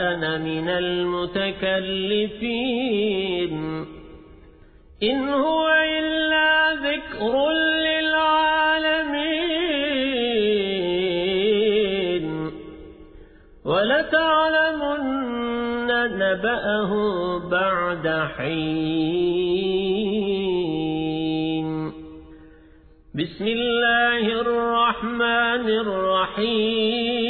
أنا من المتكلفين. إن هو إلا ذكر للعالمين. ولتعلمن نبأه بعد حين. بسم الله الرحمن الرحيم.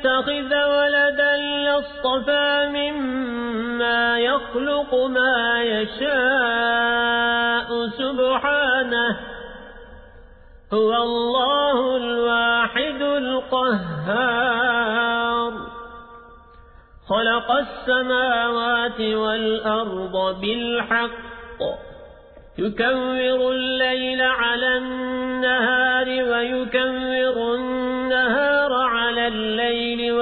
يتخذ ولدا لاصطفى مما يخلق ما يشاء سبحانه. هو الله الواحد القهار. خلق السماوات والأرض بالحق. يكور الليل على النهار ويكور النهار